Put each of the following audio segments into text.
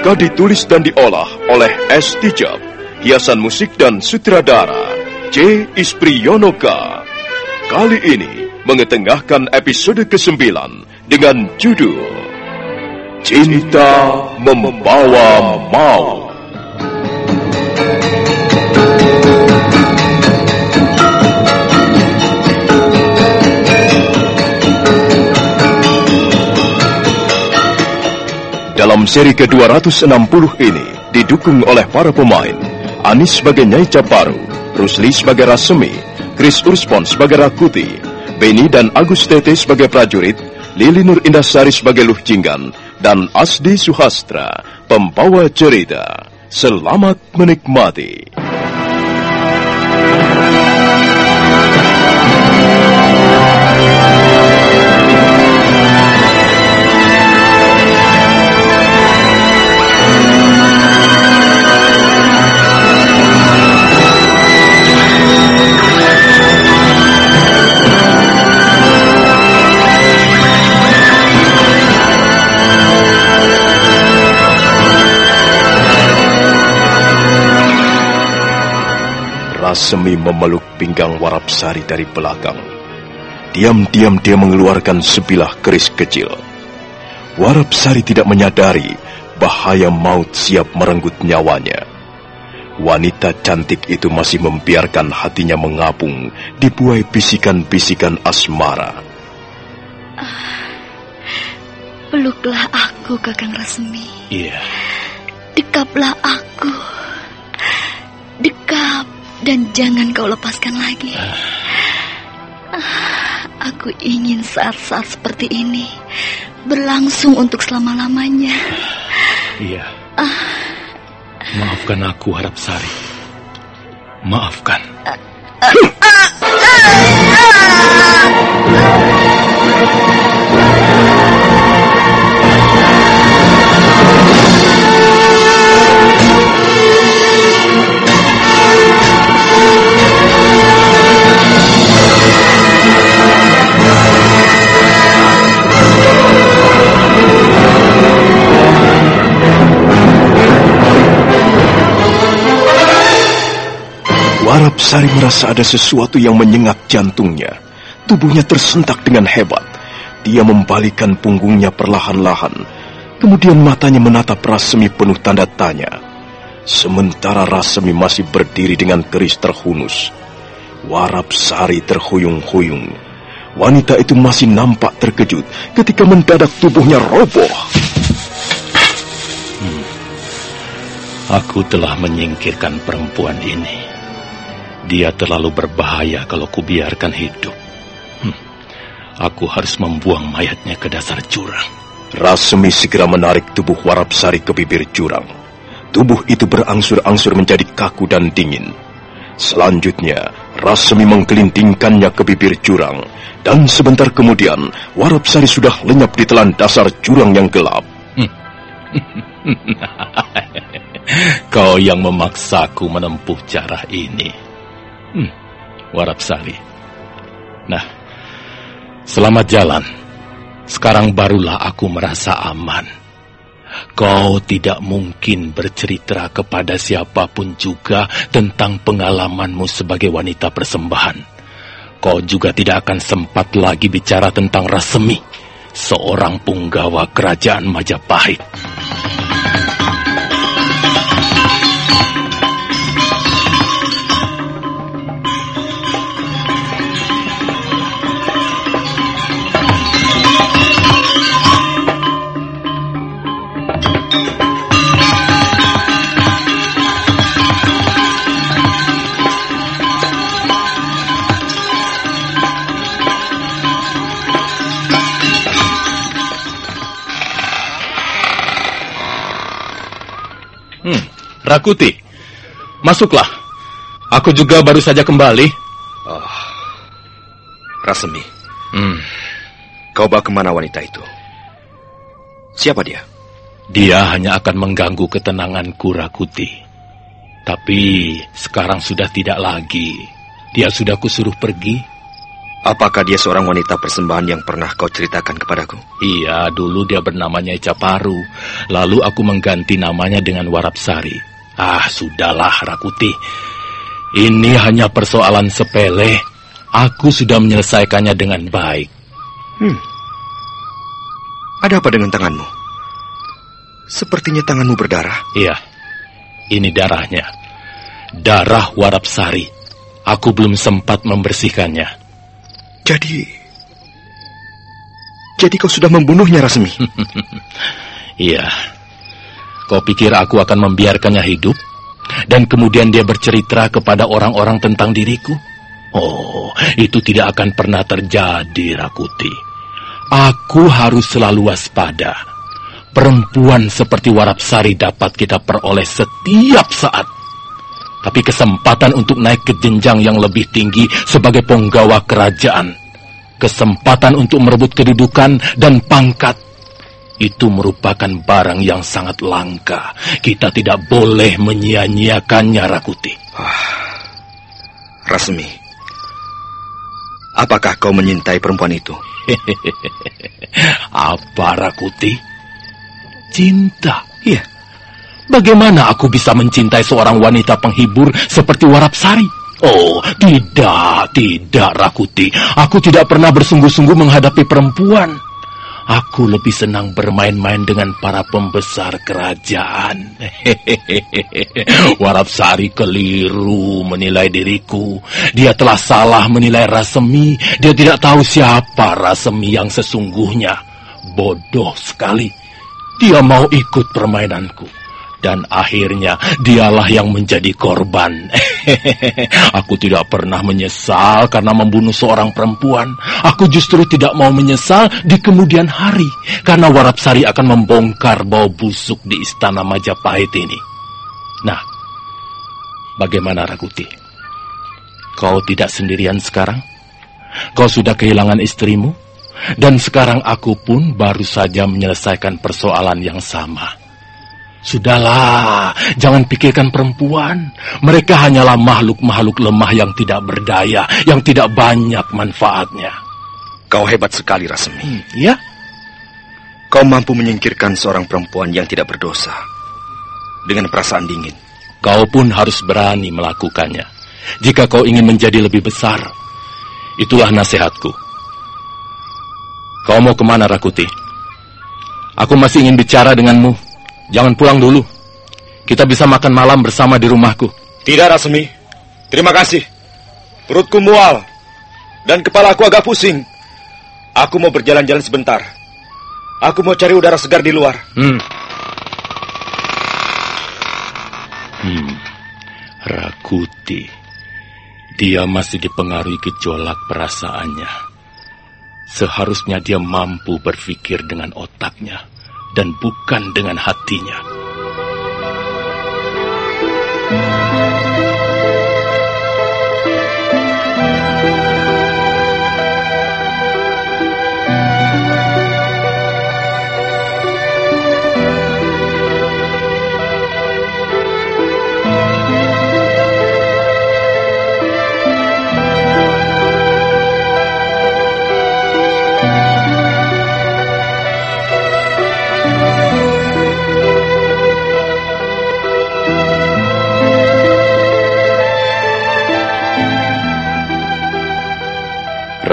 Naskah ditulis dan diolah oleh S. Tijab, hiasan musik dan sutradara C. Ispriyonoka. Kali ini mengetengahkan episode ke-9 dengan judul Cinta Membawa Maut. Dalam seri ke-260 ini didukung oleh para pemain Anis sebagai Nyai Caparu, Rusli sebagai Rasemi, Chris Urspon sebagai Rakuti, Beni dan Agus Tete sebagai prajurit, Lili Nur Indasari sebagai Luh Jinggan, dan Asdi Suhastra, pembawa cerita. Selamat menikmati. Rasemi memeluk pinggang Warapsari dari belakang. Diam-diam dia mengeluarkan sebilah keris kecil. Warapsari tidak menyadari bahaya maut siap merenggut nyawanya. Wanita cantik itu masih membiarkan hatinya mengapung dibuai bisikan-bisikan asmara. Peluklah aku, Kakang Resmi. Iya. Dekaplah aku. Dekap dan jangan kau lepaskan lagi. Ah, aku ingin saat-saat seperti ini berlangsung untuk selama-lamanya. Iya. Maafkan aku, Harap Sari. Maafkan. Sari merasa ada sesuatu yang menyengat jantungnya. Tubuhnya tersentak dengan hebat. Dia membalikan punggungnya perlahan-lahan. Kemudian matanya menatap Rasemi penuh tanda tanya. Sementara Rasemi masih berdiri dengan keris terhunus. Warap Sari terhuyung-huyung. Wanita itu masih nampak terkejut ketika mendadak tubuhnya roboh. Hmm. Aku telah menyingkirkan perempuan ini. Dia terlalu berbahaya kalau kubiarkan hidup. Aku harus membuang mayatnya ke dasar jurang. Rasemi segera menarik tubuh Warapsari ke bibir jurang. Tubuh itu berangsur-angsur menjadi kaku dan dingin. Selanjutnya, Rasemi mengkelintingkannya ke bibir jurang. Dan sebentar kemudian, Warapsari sudah lenyap di telan dasar jurang yang gelap. Kau yang memaksaku menempuh cara ini. Hmm, Warapsari. Nah, Selamat jalan. Sekarang barulah aku merasa aman. Kau tidak mungkin bercerita kepada siapa pun juga tentang pengalamanmu sebagai wanita persembahan. Kau juga tidak akan sempat lagi bicara tentang Rasemi, seorang punggawa kerajaan Majapahit. Rakuti, masuklah. Aku juga baru saja kembali. Oh, Rasemi. Hmm. Kau bawa ke mana wanita itu? Siapa dia? Dia hanya akan mengganggu ketenanganku, Rakuti. Tapi sekarang sudah tidak lagi. Dia sudah kusuruh pergi. Apakah dia seorang wanita persembahan yang pernah kau ceritakan kepadaku? Iya, dulu dia bernamanya Caparu. Lalu aku mengganti namanya dengan Warapsari. Ah, sudahlah, Rakuti. Ini hanya persoalan sepele. Aku sudah menyelesaikannya dengan baik. Hmm. Ada apa dengan tanganmu? Sepertinya tanganmu berdarah. Iya, ini darahnya. Darah warap sari. Aku belum sempat membersihkannya. Jadi... Jadi kau sudah membunuhnya, Rasmi? Iya. Kau pikir aku akan membiarkannya hidup? Dan kemudian dia bercerita kepada orang-orang tentang diriku? Oh, itu tidak akan pernah terjadi, Rakuti. Aku harus selalu waspada. Perempuan seperti Warapsari dapat kita peroleh setiap saat. Tapi kesempatan untuk naik ke jenjang yang lebih tinggi sebagai penggawa kerajaan, kesempatan untuk merebut kedudukan dan pangkat, itu merupakan barang yang sangat langka. Kita tidak boleh menyia-nyiakannya, Rakuti. Ah, Rasmi, apakah kau menyintai perempuan itu? Apa, Rakuti? Cinta? Iya. Bagaimana aku bisa mencintai seorang wanita penghibur seperti Warapsari? Oh, tidak, tidak, Rakuti. Aku tidak pernah bersungguh-sungguh menghadapi perempuan. Aku lebih senang bermain-main dengan para pembesar kerajaan. Warapsari keliru menilai diriku. Dia telah salah menilai Rasemi. Dia tidak tahu siapa Rasemi yang sesungguhnya. Bodoh sekali. Dia mau ikut permainanku dan akhirnya dialah yang menjadi korban. Aku tidak pernah menyesal karena membunuh seorang perempuan. Aku justru tidak mau menyesal di kemudian hari karena Warapsari akan membongkar bau busuk di istana Majapahit ini. Nah, bagaimana Rakuti? Kau tidak sendirian sekarang? Kau sudah kehilangan istrimu? Dan sekarang aku pun baru saja menyelesaikan persoalan yang sama. Sudahlah, jangan pikirkan perempuan. Mereka hanyalah makhluk-makhluk lemah yang tidak berdaya, yang tidak banyak manfaatnya. Kau hebat sekali, Rasmi. Hmm, ya? Kau mampu menyingkirkan seorang perempuan yang tidak berdosa dengan perasaan dingin. Kau pun harus berani melakukannya. jika kau ingin menjadi lebih besar. Itulah nasihatku. Kau mau ke mana, Rakuti? Aku masih ingin bicara denganmu. Jangan pulang dulu. Kita bisa makan malam bersama di rumahku. Tidak, Rasmi. Terima kasih. Perutku mual. Dan kepala aku agak pusing. Aku mau berjalan-jalan sebentar. Aku mau cari udara segar di luar. Hmm. Hmm. Rakuti. Dia masih dipengaruhi gejolak perasaannya. Seharusnya dia mampu berpikir dengan otaknya dan bukan dengan hatinya.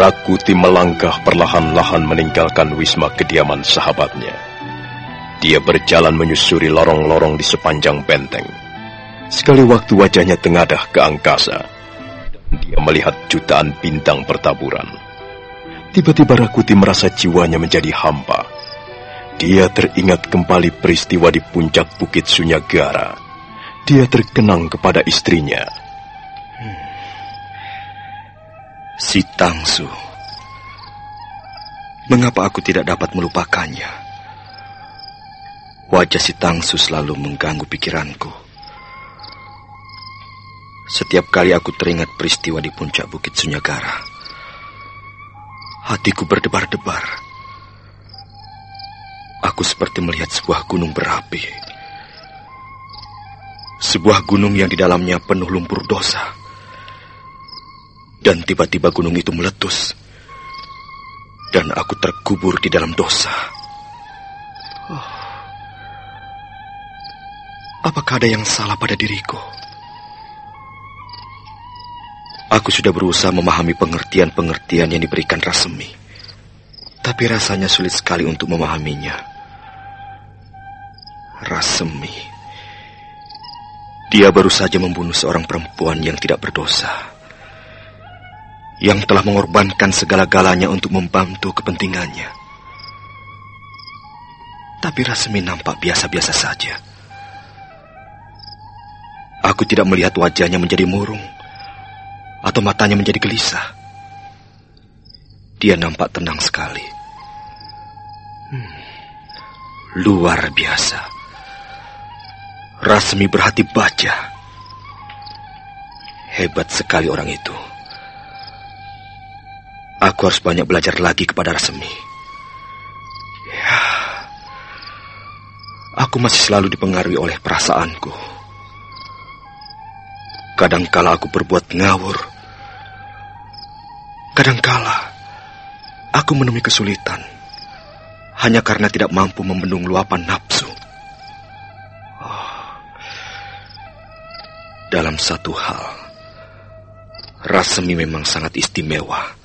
Rakuti melangkah perlahan-lahan meninggalkan wisma kediaman sahabatnya. Dia berjalan menyusuri lorong-lorong di sepanjang benteng. Sekali waktu wajahnya tengadah ke angkasa. Dia melihat jutaan bintang bertaburan. Tiba-tiba Rakuti merasa jiwanya menjadi hampa. Dia teringat kembali peristiwa di puncak Bukit Sunyagara. Dia terkenang kepada istrinya, Si Tangsu. Mengapa aku tidak dapat melupakannya? Wajah si Tangsu selalu mengganggu pikiranku. Setiap kali aku teringat peristiwa di puncak Bukit Sunyagara, hatiku berdebar-debar. Aku seperti melihat sebuah gunung berapi. Sebuah gunung yang di dalamnya penuh lumpur dosa dan tiba-tiba gunung itu meletus. Dan aku terkubur di dalam dosa. Oh. Apakah ada yang salah pada diriku? Aku sudah berusaha memahami pengertian-pengertian yang diberikan Rasemi. Tapi rasanya sulit sekali untuk memahaminya. Rasemi. Dia baru saja membunuh seorang perempuan yang tidak berdosa yang telah mengorbankan segala-galanya untuk membantu kepentingannya. Tapi Rasmi nampak biasa-biasa saja. Aku tidak melihat wajahnya menjadi murung atau matanya menjadi gelisah. Dia nampak tenang sekali. Hmm, luar biasa. Rasmi berhati baja. Hebat sekali orang itu. Aku harus banyak belajar lagi kepada Rasemi. Ya, aku masih selalu dipengaruhi oleh perasaanku. Kadangkala aku berbuat ngawur. Kadangkala aku menemui kesulitan hanya karena tidak mampu membendung luapan nafsu. Oh. Dalam satu hal, Rasemi memang sangat istimewa.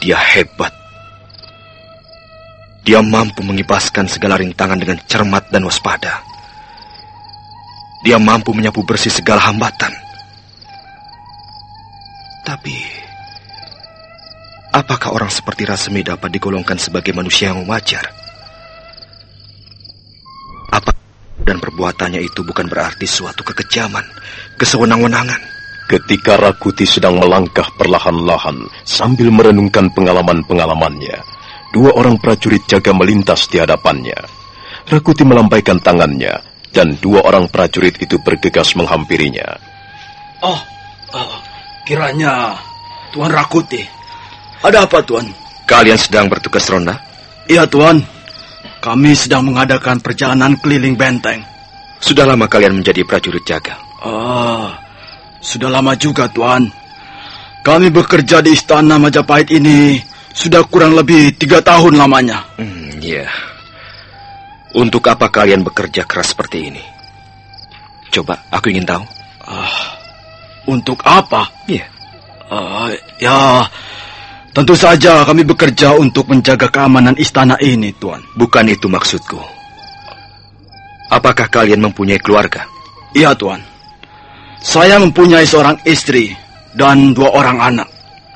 Dia hebat. Dia mampu mengibaskan segala rintangan dengan cermat dan waspada. Dia mampu menyapu bersih segala hambatan. Tapi, apakah orang seperti Rasemi dapat digolongkan sebagai manusia yang wajar? Apa dan perbuatannya itu bukan berarti suatu kekejaman, kesewenang-wenangan? Ketika Rakuti sedang melangkah perlahan-lahan sambil merenungkan pengalaman-pengalamannya, dua orang prajurit jaga melintas di hadapannya. Rakuti melambaikan tangannya, dan dua orang prajurit itu bergegas menghampirinya. Oh, oh kiranya Tuan Rakuti. Ada apa, Tuan? Kalian sedang bertugas ronda? Iya, Tuan. Kami sedang mengadakan perjalanan keliling benteng. Sudah lama kalian menjadi prajurit jaga? Oh, sudah lama juga, Tuan. Kami bekerja di istana Majapahit ini sudah kurang lebih tiga tahun lamanya. Hmm, ya. Untuk apa kalian bekerja keras seperti ini? Coba, aku ingin tahu. Ah, Untuk apa? Iya. Uh, ya, tentu saja kami bekerja untuk menjaga keamanan istana ini, Tuan. Bukan itu maksudku. Apakah kalian mempunyai keluarga? Iya, Tuan. Saya mempunyai seorang istri dan dua orang anak.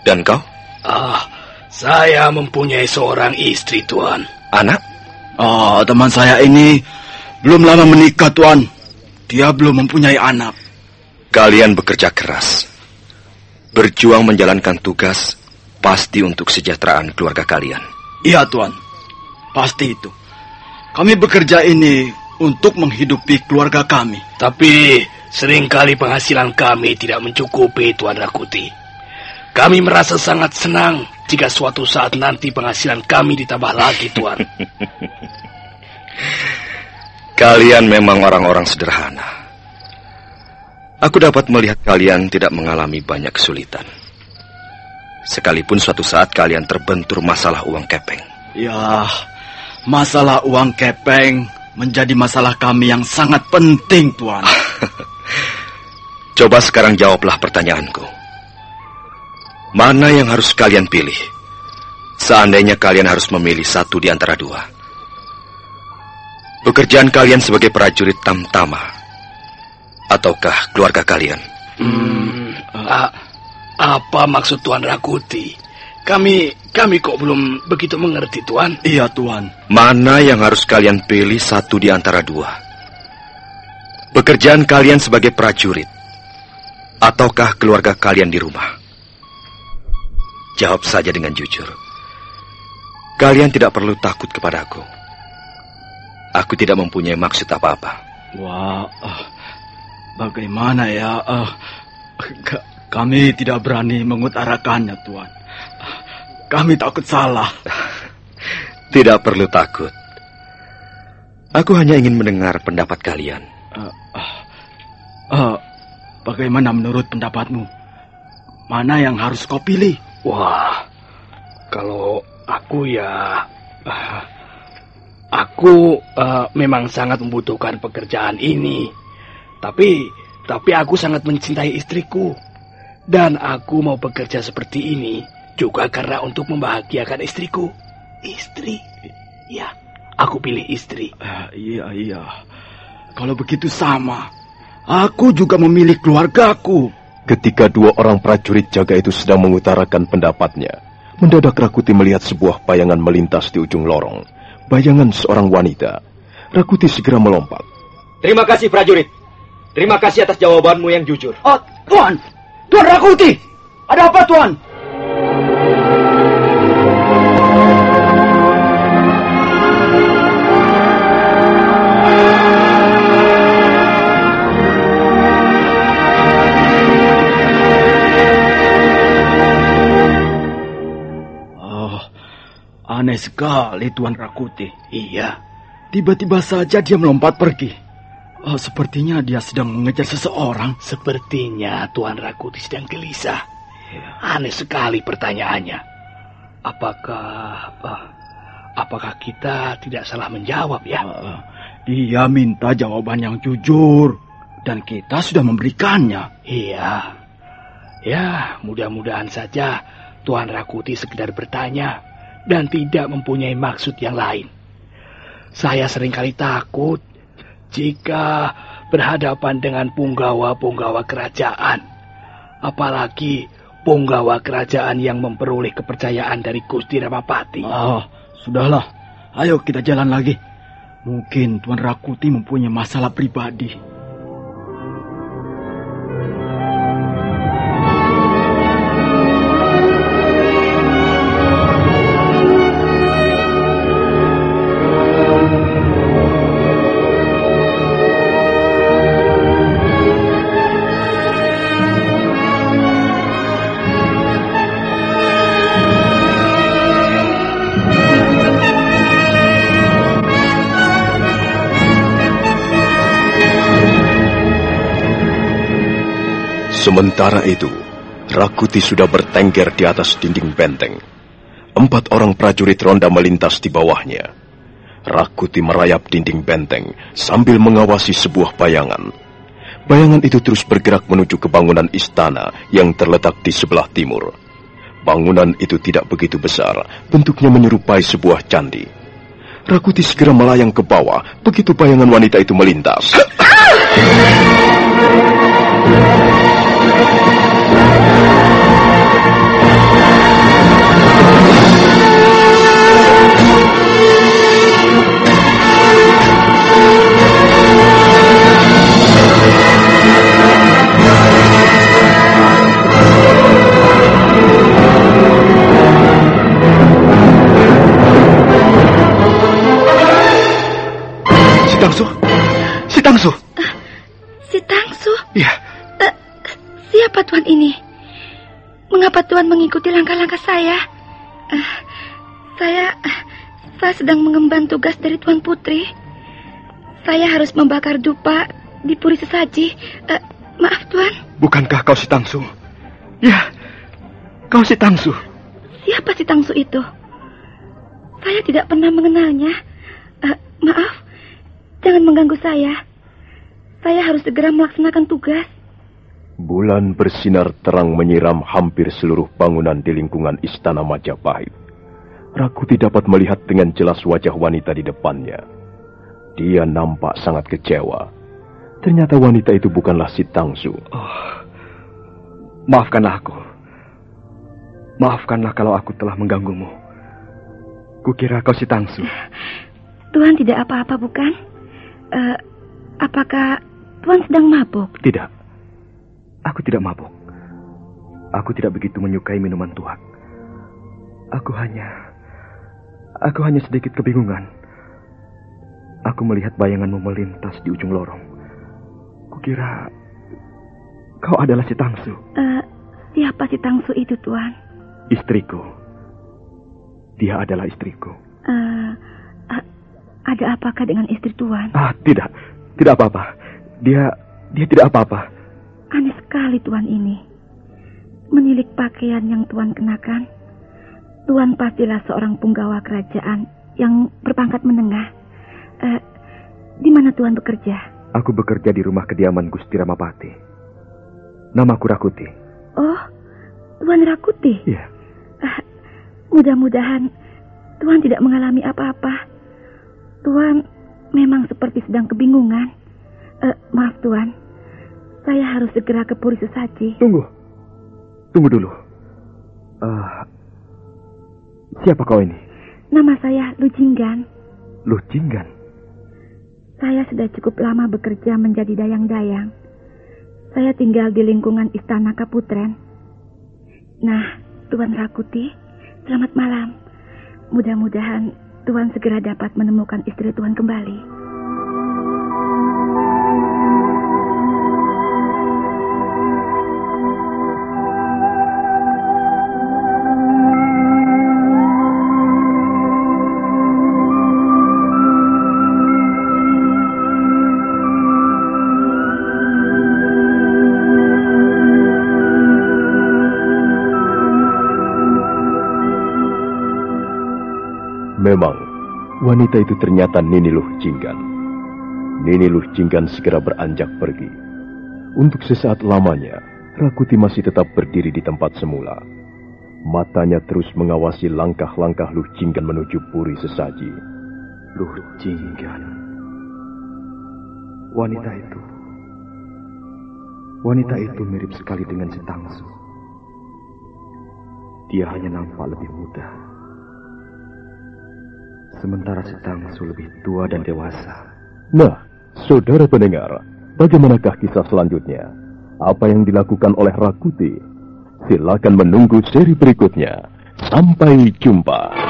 Dan kau? Ah, saya mempunyai seorang istri, Tuan. Anak? Ah, teman saya ini belum lama menikah, Tuan. Dia belum mempunyai anak. Kalian bekerja keras. Berjuang menjalankan tugas pasti untuk kesejahteraan keluarga kalian. Iya, Tuan. Pasti itu. Kami bekerja ini untuk menghidupi keluarga kami. Tapi sering kali penghasilan kami tidak mencukupi, Tuan Rakuti. Kami merasa sangat senang jika suatu saat nanti penghasilan kami ditambah lagi, Tuan. Kalian memang orang-orang sederhana. Aku dapat melihat kalian tidak mengalami banyak kesulitan. Sekalipun suatu saat kalian terbentur masalah uang kepeng. Ya, masalah uang kepeng menjadi masalah kami yang sangat penting, Tuan. Coba sekarang jawablah pertanyaanku. Mana yang harus kalian pilih? Seandainya kalian harus memilih satu di antara dua. Pekerjaan kalian sebagai prajurit tamtama ataukah keluarga kalian? Hmm, uh, apa maksud Tuan Rakuti? Kami kami kok belum begitu mengerti, Tuan. Iya, Tuan. Mana yang harus kalian pilih satu di antara dua? Pekerjaan kalian sebagai prajurit ataukah keluarga kalian di rumah? Jawab saja dengan jujur. Kalian tidak perlu takut kepadaku. Aku tidak mempunyai maksud apa-apa. Wah, uh, Bagaimana ya? Uh, kami tidak berani mengutarakannya, Tuan. Kami takut salah. Tidak perlu takut. Aku hanya ingin mendengar pendapat kalian. Uh, uh, bagaimana menurut pendapatmu? Mana yang harus kau pilih? Wah, kalau aku ya, uh, aku uh, memang sangat membutuhkan pekerjaan ini. Tapi, tapi aku sangat mencintai istriku. Dan aku mau bekerja seperti ini juga karena untuk membahagiakan istriku. Istri. Ya, aku pilih istri. Uh, iya, iya. Kalau begitu sama. Aku juga memilih keluargaku. Ketika dua orang prajurit jaga itu sedang mengutarakan pendapatnya, mendadak Rakuti melihat sebuah bayangan melintas di ujung lorong. Bayangan seorang wanita. Rakuti segera melompat. Terima kasih prajurit. Terima kasih atas jawabanmu yang jujur. Oh, Tuan! Tuan Rakuti! Ada apa, Tuan? Aneh sekali Tuan Rakuti. Iya. Tiba-tiba saja dia melompat pergi. Oh, sepertinya dia sedang mengejar seseorang. Sepertinya Tuan Rakuti sedang gelisah. Ya. Aneh sekali pertanyaannya. Apakah uh, apakah kita tidak salah menjawab ya? Uh, dia minta jawaban yang jujur dan kita sudah memberikannya. Iya. Ya, mudah-mudahan saja Tuan Rakuti sekedar bertanya dan tidak mempunyai maksud yang lain. Saya sering kali takut jika berhadapan dengan punggawa-punggawa kerajaan. Apalagi punggawa kerajaan yang memperoleh kepercayaan dari Gusti Ramapati. Ah, sudahlah. Ayo kita jalan lagi. Mungkin Tuan Rakuti mempunyai masalah pribadi. Sementara itu, Rakuti sudah bertengger di atas dinding benteng. Empat orang prajurit ronda melintas di bawahnya. Rakuti merayap dinding benteng sambil mengawasi sebuah bayangan. Bayangan itu terus bergerak menuju ke bangunan istana yang terletak di sebelah timur. Bangunan itu tidak begitu besar, bentuknya menyerupai sebuah candi. Rakuti segera melayang ke bawah begitu bayangan wanita itu melintas. Tangsu? Si Tangsu? Si Tangsu? Iya. Siapa tuan ini? Mengapa tuan mengikuti langkah-langkah saya? Eh, saya saya sedang mengemban tugas dari tuan putri. Saya harus membakar dupa di puri sesaji. Eh, maaf tuan. Bukankah kau si Tangsu? Ya, kau si Tangsu. Siapa si Tangsu itu? Saya tidak pernah mengenalnya. Eh, maaf, jangan mengganggu saya. Saya harus segera melaksanakan tugas. Bulan bersinar terang menyiram hampir seluruh bangunan di lingkungan istana Majapahit. Rakuti dapat melihat dengan jelas wajah wanita di depannya. Dia nampak sangat kecewa. Ternyata wanita itu bukanlah si Tangsu. Oh, maafkanlah aku. Maafkanlah kalau aku telah mengganggumu. Kukira kau si Tangsu. Tuhan tidak apa-apa, bukan? Uh, apakah Tuhan sedang mabuk? Tidak. Aku tidak mabuk. Aku tidak begitu menyukai minuman tuak. Aku hanya... Aku hanya sedikit kebingungan. Aku melihat bayanganmu melintas di ujung lorong. Kukira kau adalah si Tangsu. Uh, siapa si Tangsu itu, Tuan? Istriku. Dia adalah istriku. Uh, uh, ada apakah dengan istri Tuan? Ah, tidak. Tidak apa-apa. Dia dia tidak apa-apa. Aneh sekali Tuan ini. Menilik pakaian yang Tuan kenakan. Tuan pastilah seorang punggawa kerajaan yang berpangkat menengah. Uh, di mana Tuan bekerja? Aku bekerja di rumah kediaman Gusti Ramapati. Namaku Rakuti. Oh, Tuan Rakuti? Iya. Uh, Mudah-mudahan Tuhan tidak mengalami apa-apa. Tuhan memang seperti sedang kebingungan. Uh, maaf Tuhan, saya harus segera ke Puri Sesaji. Tunggu, tunggu dulu. Uh, siapa kau ini? Nama saya Lujinggan. Lujinggan? Saya sudah cukup lama bekerja menjadi dayang-dayang. Saya tinggal di lingkungan Istana Kaputren. Nah, Tuan Rakuti, Selamat malam. Mudah-mudahan Tuhan segera dapat menemukan istri Tuhan kembali. Wanita itu ternyata Nini Luh Jinggan. Nini Luh Jinggan segera beranjak pergi. Untuk sesaat lamanya, Rakuti masih tetap berdiri di tempat semula. Matanya terus mengawasi langkah-langkah Luh Jinggan menuju puri sesaji. Luh Jinggan. Wanita itu. Wanita itu mirip sekali dengan si Tangsu. Dia hanya nampak lebih muda. Sementara si Tangsu lebih tua dan dewasa. Nah, saudara pendengar, bagaimanakah kisah selanjutnya? Apa yang dilakukan oleh Rakuti? Silakan menunggu seri berikutnya. Sampai jumpa.